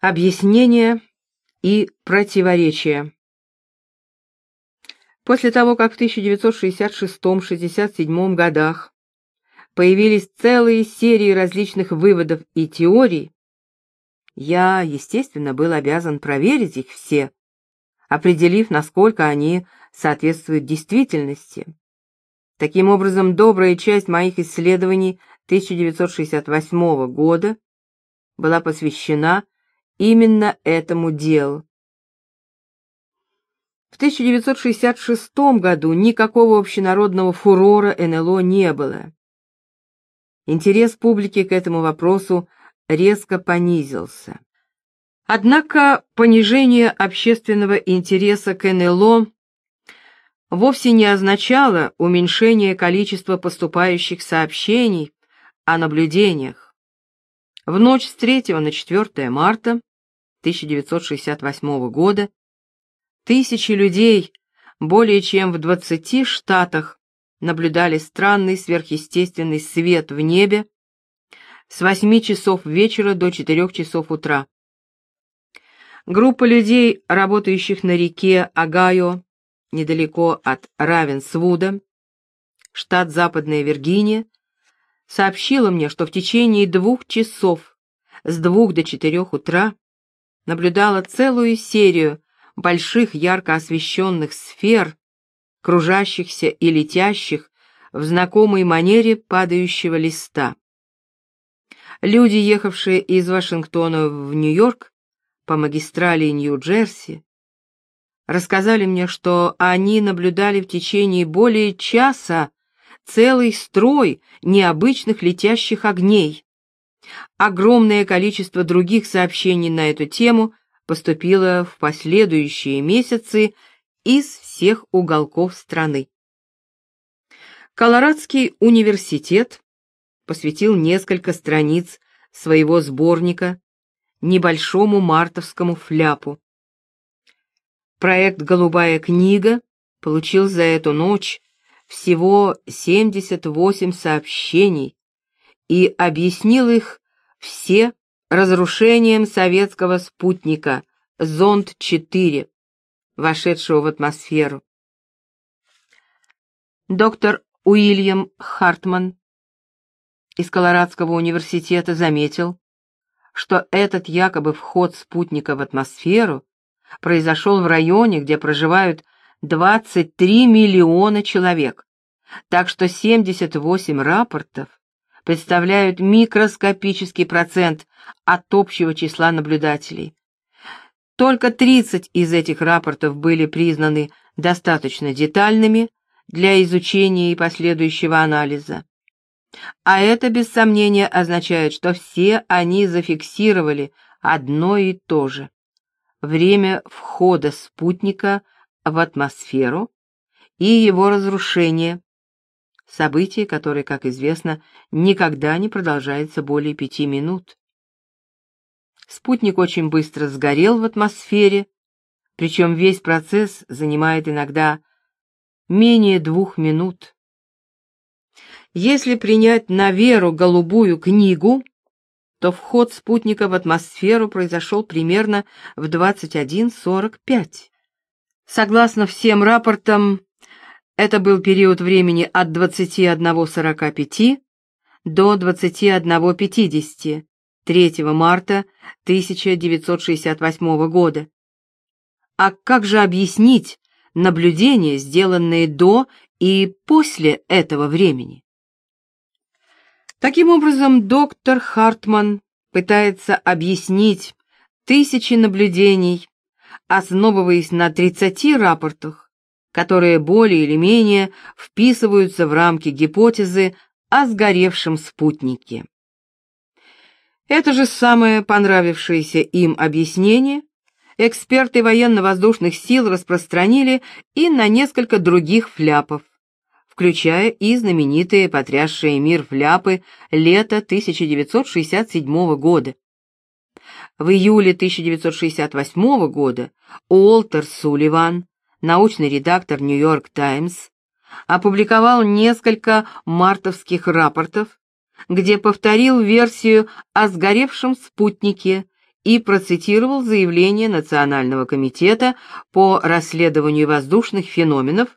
Объяснение и противоречия. После того, как в 1966-67 годах появились целые серии различных выводов и теорий, я, естественно, был обязан проверить их все, определив, насколько они соответствуют действительности. Таким образом, добрая часть моих исследований 1968 года была посвящена именно этому делу. В 1966 году никакого общенародного фурора НЛО не было. Интерес публики к этому вопросу резко понизился. Однако понижение общественного интереса к НЛО вовсе не означало уменьшение количества поступающих сообщений о наблюдениях. В ночь с 3 на 4 марта 1968 года тысячи людей более чем в 20 штатах наблюдали странный сверхъестественный свет в небе с 8 часов вечера до 4 часов утра. Группа людей, работающих на реке Огайо, недалеко от Равенсвуда, штат Западная Виргиния, сообщила мне, что в течение двух часов с двух до четырех утра наблюдала целую серию больших ярко освещенных сфер, кружащихся и летящих в знакомой манере падающего листа. Люди, ехавшие из Вашингтона в Нью-Йорк по магистрали Нью-Джерси, рассказали мне, что они наблюдали в течение более часа целый строй необычных летящих огней. Огромное количество других сообщений на эту тему поступило в последующие месяцы из всех уголков страны. Колорадский университет посвятил несколько страниц своего сборника небольшому мартовскому фляпу. Проект «Голубая книга» получил за эту ночь всего 78 сообщений и объяснил их все разрушением советского спутника «Зонд-4», вошедшего в атмосферу. Доктор Уильям Хартман из Колорадского университета заметил, что этот якобы вход спутника в атмосферу произошел в районе, где проживают 23 миллиона человек, так что 78 рапортов представляют микроскопический процент от общего числа наблюдателей. Только 30 из этих рапортов были признаны достаточно детальными для изучения и последующего анализа. А это, без сомнения, означает, что все они зафиксировали одно и то же. Время входа спутника в атмосферу и его разрушение. Событие, которое, как известно, никогда не продолжается более пяти минут. Спутник очень быстро сгорел в атмосфере, причем весь процесс занимает иногда менее двух минут. Если принять на веру голубую книгу, то вход спутника в атмосферу произошел примерно в 21.45. Согласно всем рапортам, это был период времени от 21.45 до 21.50 3 марта 1968 года. А как же объяснить наблюдения, сделанные до и после этого времени? Таким образом, доктор Хартман пытается объяснить тысячи наблюдений, основываясь на 30 рапортах, которые более или менее вписываются в рамки гипотезы о сгоревшем спутнике. Это же самое понравившееся им объяснение эксперты военно-воздушных сил распространили и на несколько других фляпов, включая и знаменитые потрясшие мир фляпы лета 1967 года. В июле 1968 года Уолтер Сулливан, научный редактор «Нью-Йорк Таймс», опубликовал несколько мартовских рапортов, где повторил версию о сгоревшем спутнике и процитировал заявление Национального комитета по расследованию воздушных феноменов,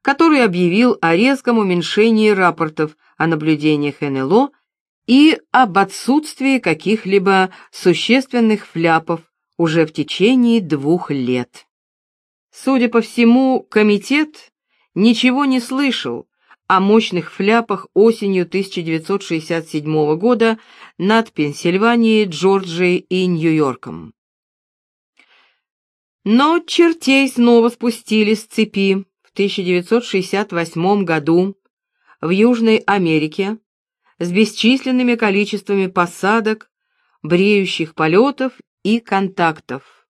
который объявил о резком уменьшении рапортов о наблюдениях НЛО и об отсутствии каких-либо существенных фляпов уже в течение двух лет. Судя по всему, комитет ничего не слышал о мощных фляпах осенью 1967 года над Пенсильванией, Джорджией и Нью-Йорком. Но чертей снова спустили с цепи в 1968 году в Южной Америке с бесчисленными количествами посадок, бреющих полетов и контактов.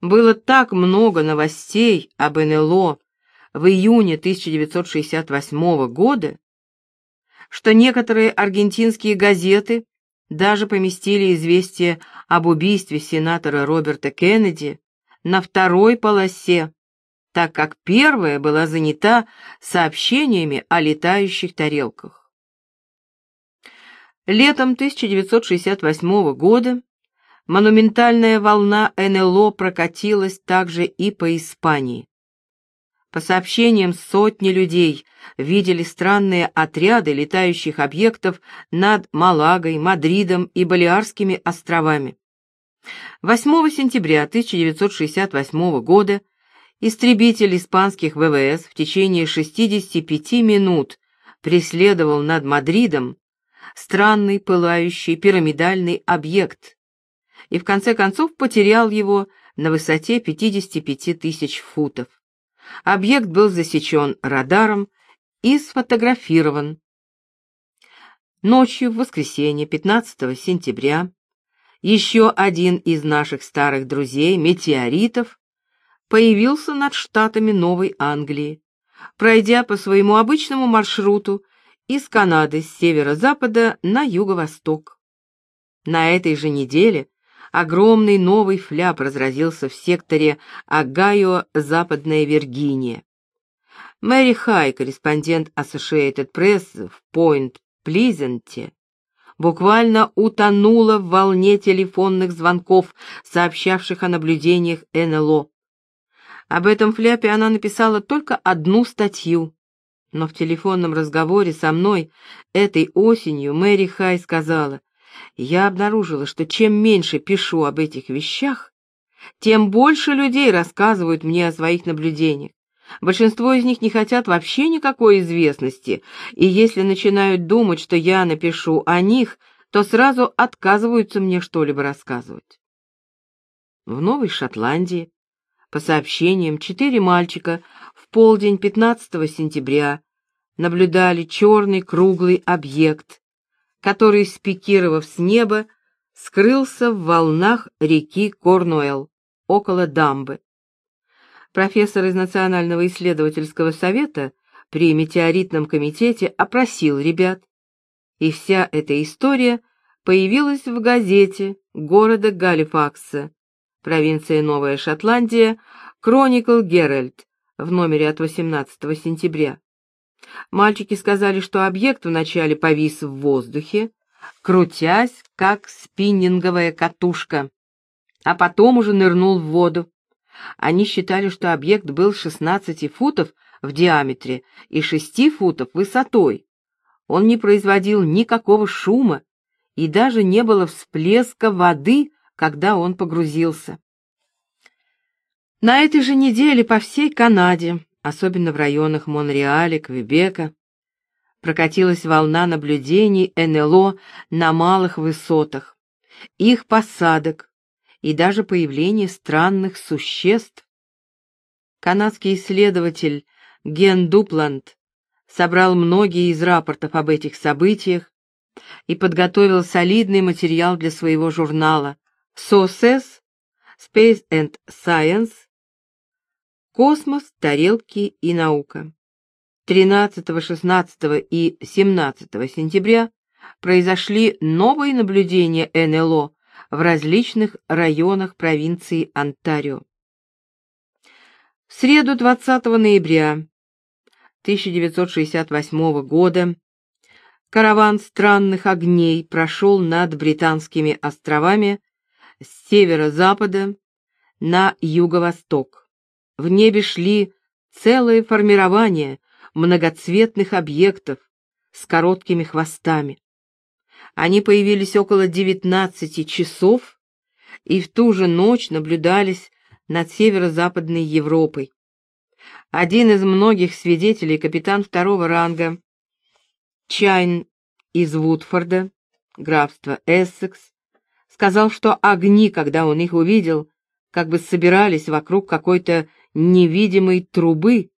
Было так много новостей об НЛО в июне 1968 года, что некоторые аргентинские газеты даже поместили известие об убийстве сенатора Роберта Кеннеди на второй полосе, так как первая была занята сообщениями о летающих тарелках. Летом 1968 года монументальная волна НЛО прокатилась также и по Испании. По сообщениям, сотни людей видели странные отряды летающих объектов над Малагой, Мадридом и Балиарскими островами. 8 сентября 1968 года истребитель испанских ВВС в течение 65 минут преследовал над Мадридом странный пылающий пирамидальный объект и в конце концов потерял его на высоте 55 тысяч футов. Объект был засечен радаром и сфотографирован. Ночью в воскресенье 15 сентября еще один из наших старых друзей, метеоритов, появился над штатами Новой Англии, пройдя по своему обычному маршруту из Канады с северо-запада на юго-восток. На этой же неделе огромный новый фляп разразился в секторе Огайо, Западная Виргиния. Мэри Хай, корреспондент Associated Press в Пойнт-Плизенте, буквально утонула в волне телефонных звонков, сообщавших о наблюдениях НЛО. Об этом фляпе она написала только одну статью, но в телефонном разговоре со мной этой осенью Мэри Хай сказала, я обнаружила, что чем меньше пишу об этих вещах, тем больше людей рассказывают мне о своих наблюдениях. Большинство из них не хотят вообще никакой известности, и если начинают думать, что я напишу о них, то сразу отказываются мне что-либо рассказывать. В Новой Шотландии, по сообщениям, четыре мальчика в полдень 15 сентября наблюдали черный круглый объект, который, спикировав с неба, скрылся в волнах реки Корнуэлл, около дамбы. Профессор из Национального исследовательского совета при метеоритном комитете опросил ребят, и вся эта история появилась в газете города Галифакса, провинция Новая Шотландия, Chronicle Herald в номере от 18 сентября. Мальчики сказали, что объект вначале повис в воздухе, крутясь, как спиннинговая катушка, а потом уже нырнул в воду. Они считали, что объект был 16 футов в диаметре и 6 футов высотой. Он не производил никакого шума, и даже не было всплеска воды, когда он погрузился. На этой же неделе по всей Канаде особенно в районах Монреаля, Квебека, прокатилась волна наблюдений НЛО на малых высотах, их посадок и даже появления странных существ. Канадский исследователь Ген Дупланд собрал многие из рапортов об этих событиях и подготовил солидный материал для своего журнала SOSES Space and Science Космос, тарелки и наука. 13, 16 и 17 сентября произошли новые наблюдения НЛО в различных районах провинции Онтарио. В среду 20 ноября 1968 года караван странных огней прошел над Британскими островами с северо-запада на юго-восток. В небе шли целое формирование многоцветных объектов с короткими хвостами. Они появились около 19 часов и в ту же ночь наблюдались над северо-западной Европой. Один из многих свидетелей, капитан второго ранга, Чайн из Вудфорда, графства Эссекс, сказал, что огни, когда он их увидел, как бы собирались вокруг какой-то невидимой трубы,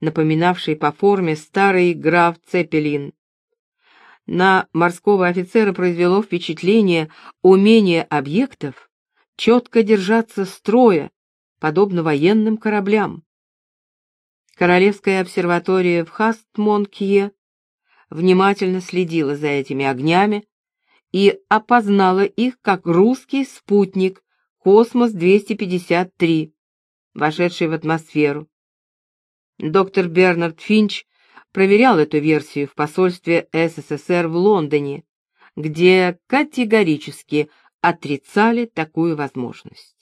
напоминавшей по форме старый граф Цепелин. На морского офицера произвело впечатление умения объектов четко держаться строя, подобно военным кораблям. Королевская обсерватория в Хастмонкье внимательно следила за этими огнями и опознала их как русский спутник «Космос-253», вошедший в атмосферу. Доктор Бернард Финч проверял эту версию в посольстве СССР в Лондоне, где категорически отрицали такую возможность.